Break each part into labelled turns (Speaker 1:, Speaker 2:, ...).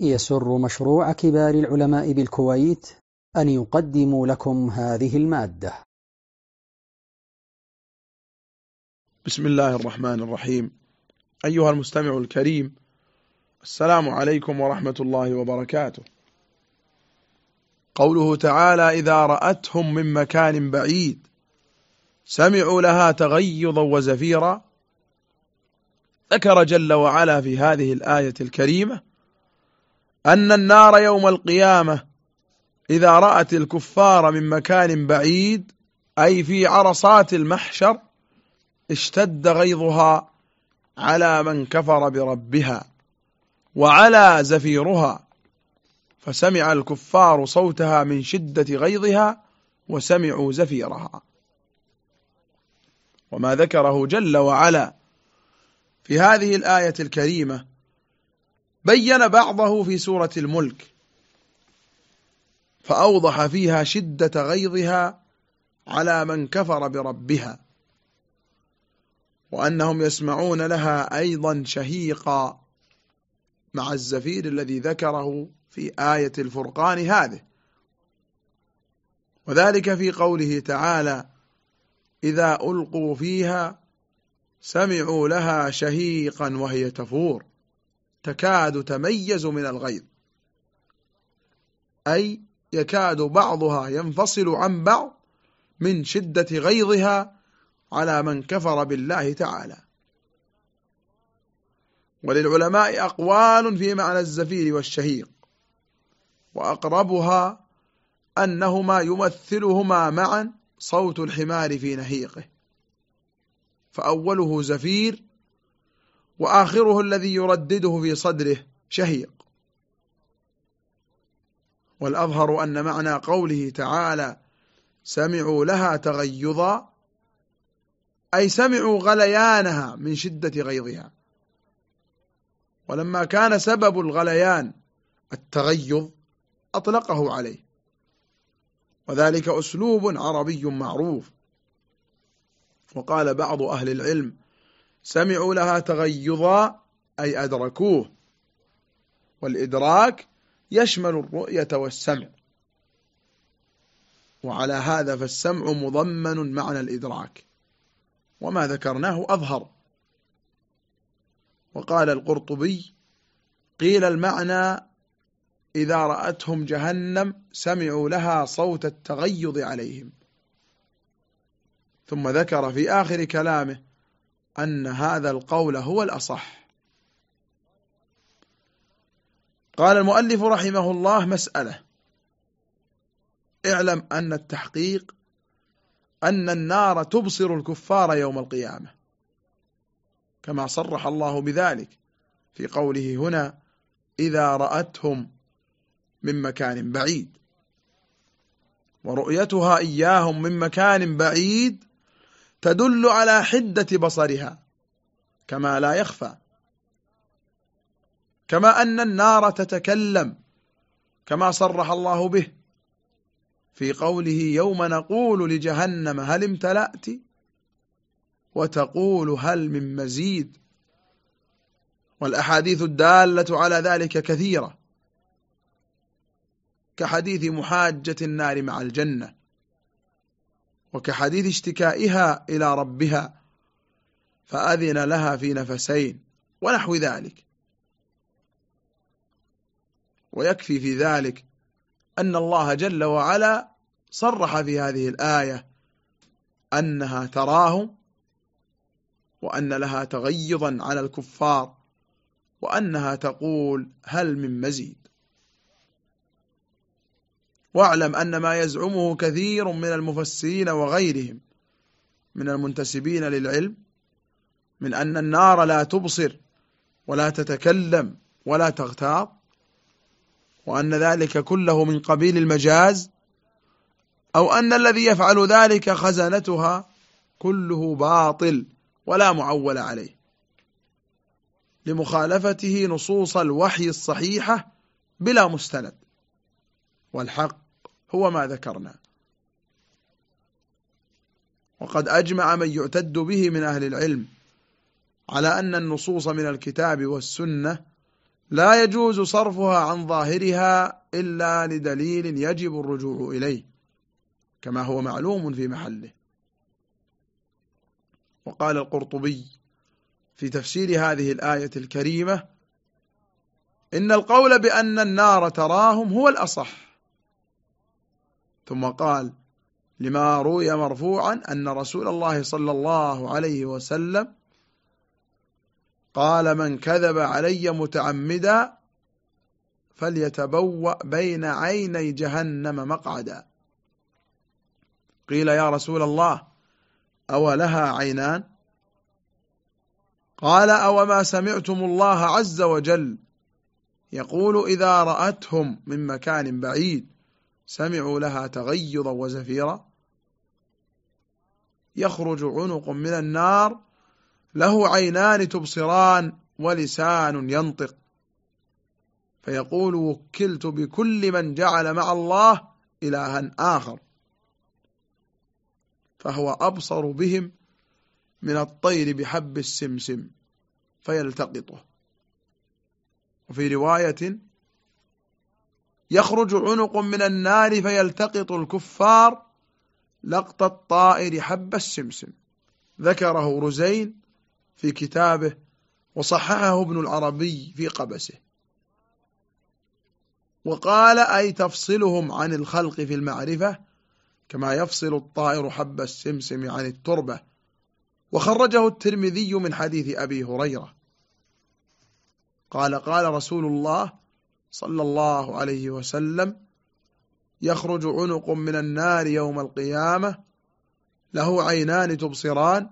Speaker 1: يسر مشروع كبار العلماء بالكويت أن يقدم لكم هذه المادة.
Speaker 2: بسم الله الرحمن الرحيم. أيها المستمع الكريم السلام عليكم ورحمة الله وبركاته. قوله تعالى إذا رأتهم من مكان بعيد سمعوا لها تغيظا وزفيرا. ذكر جل وعلا في هذه الآية الكريمة أن النار يوم القيامة إذا رأت الكفار من مكان بعيد أي في عرصات المحشر اشتد غيظها على من كفر بربها وعلى زفيرها. فسمع الكفار صوتها من شدة غيظها وسمعوا زفيرها. وما ذكره جل وعلا في هذه الآية الكريمة بين بعضه في سورة الملك. فأوضح فيها شدة غيظها على من كفر بربها. وأنهم يسمعون لها أيضا شهيقا مع الزفير الذي ذكره في آية الفرقان هذه. وذلك في قوله تعالى إذا ألقوا فيها سمعوا لها شهيقا وهي تفور تكاد تميز من الغيظ. أي يكاد بعضها ينفصل عن بعض من شدة غيظها على من كفر بالله تعالى. وللعلماء أقوال في معنى الزفير والشهيق. وأقربها أنهما يمثلهما معا صوت الحمار في نهيقه. فأوله زفير وآخره الذي يردده في صدره شهيق. والأظهر أن معنى قوله تعالى سمعوا لها تغيظا أي سمعوا غليانها من شدة غيظها. ولما كان سبب الغليان التغيظ أطلقه عليه. وذلك أسلوب عربي معروف. وقال بعض أهل العلم سمعوا لها تغيظا أي أدركوه. والإدراك يشمل الرؤية والسمع. وعلى هذا فالسمع مضمن معنى الإدراك. وما ذكرناه أظهر. وقال القرطبي قيل المعنى إذا رأتهم جهنم سمعوا لها صوت التغيظ عليهم. ثم ذكر في آخر كلامه أن هذا القول هو الأصح. قال المؤلف رحمه الله مسألة. اعلم أن التحقيق أن النار تبصر الكفار يوم القيامة. كما صرح الله بذلك في قوله هنا إذا رأتهم من مكان بعيد. ورؤيتها إياهم من مكان بعيد تدل على حدة بصرها كما لا يخفى. كما أن النار تتكلم كما صرح الله به. في قوله يوم نقول لجهنم هل امتلأت؟ وتقول هل من مزيد. والأحاديث الدالة على ذلك كثيرة كحديث محاجة النار مع الجنة. وكحديث اشتكائها إلى ربها فأذن لها في نفسين ونحو ذلك. ويكفي في ذلك أن الله جل وعلا صرح في هذه الآية أنها تراهم وأن لها تغيظا على الكفار وأنها تقول هل من مزيد. واعلم أن ما يزعمه كثير من المفسرين وغيرهم من المنتسبين للعلم من أن النار لا تبصر ولا تتكلم ولا تغتاظ وأن ذلك كله من قبيل المجاز أو أن الذي يفعل ذلك خزنتها كله باطل ولا معول عليه. لمخالفته نصوص الوحي الصحيحة بلا مستند. والحق هو ما ذكرنا. وقد أجمع من يعتد به من أهل العلم على أن النصوص من الكتاب والسنة لا يجوز صرفها عن ظاهرها إلا لدليل يجب الرجوع إليه كما هو معلوم في محله. وقال القرطبي في تفسير هذه الآية الكريمة إن القول بأن النار تراهم هو الأصح ثم قال لما روي مرفوعا أن رسول الله صلى الله عليه وسلم قال من كذب علي متعمدا فليتبوأ بين عيني جهنم مقعدا قيل يا رسول الله أو لها عينان؟ قال أو ما سمعتم الله عز وجل يقول إذا رأتهم من مكان بعيد سمعوا لها تغيظا وزفيرا. يخرج عنق من النار له عينان تبصران ولسان ينطق. فيقول وكلت بكل من جعل مع الله إلها آخر. فهو أبصر بهم من الطير بحب السمسم فيلتقطه. وفي رواية يخرج عنق من النار فيلتقط الكفار لقط الطائر حب السمسم. ذكره رزين في كتابه وصححه ابن العربي في قبسه. وقال أي تفصلهم عن الخلق في المعرفة؟ كما يفصل الطائر حب السمسم عن التربة. وخرجه الترمذي من حديث أبي هريرة. قال قال رسول الله صلى الله عليه وسلم يخرج عنق من النار يوم القيامة له عينان تبصران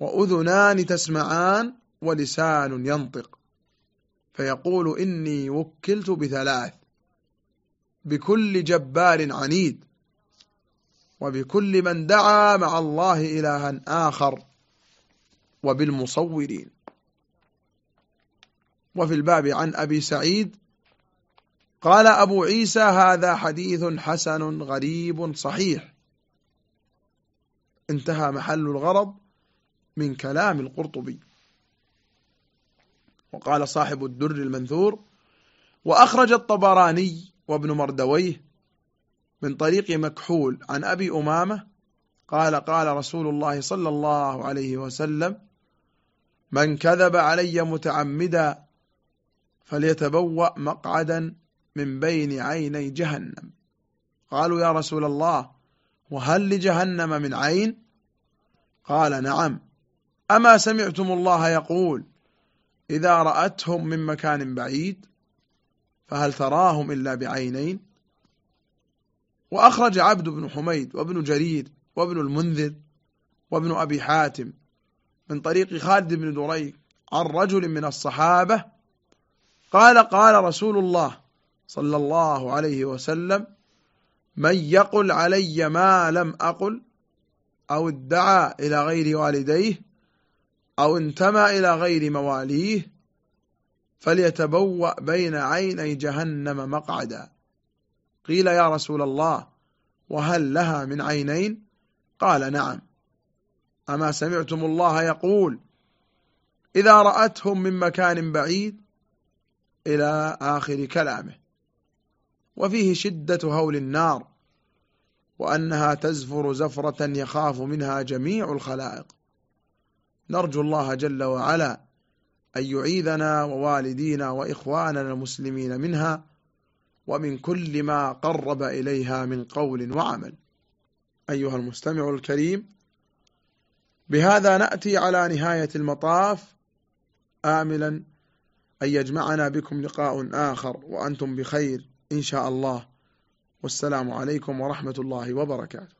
Speaker 2: وأذنان تسمعان ولسان ينطق. فيقول إني وكلت بثلاث بكل جبار عنيد وبكل من دعا مع الله إلها آخر وبالمصورين. وفي الباب عن أبي سعيد قال أبو عيسى هذا حديث حسن غريب صحيح. انتهى محل الغرض من كلام القرطبي. وقال صاحب الدر المنثور وأخرج الطبراني وابن مردويه من طريق مكحول عن أبي أمامة قال قال رسول الله صلى الله عليه وسلم من كذب علي متعمدا فليتبوأ مقعدا من بين عيني جهنم. قالوا يا رسول الله وهل لجهنم من عين؟ قال نعم. أما سمعتم الله يقول إذا رأتهم من مكان بعيد فهل تراهم إلا بعينين؟ وأخرج عبد بن حميد وابن جرير وابن المنذر وابن أبي حاتم من طريق خالد بن دريك عن رجل من الصحابة قال قال رسول الله صلى الله عليه وسلم من يقل علي ما لم أقل أو ادعى إلى غير والديه أو انتمى إلى غير مواليه فليتبوأ بين عيني جهنم مقعدا. قيل يا رسول الله وهل لها من عينين؟ قال نعم. أما سمعتم الله يقول إذا رأتهم من مكان بعيد إلى آخر كلامه. وفيه شدة هول النار وأنها تزفر زفرة يخاف منها جميع الخلائق. نرجو الله جل وعلا أن يعيذنا ووالدينا وإخواننا المسلمين منها ومن كل ما قرب إليها من قول وعمل. أيها المستمع الكريم بهذا نأتي على نهاية المطاف. آملا أن يجمعنا بكم لقاء آخر وأنتم بخير. إن شاء الله. والسلام عليكم ورحمة الله وبركاته.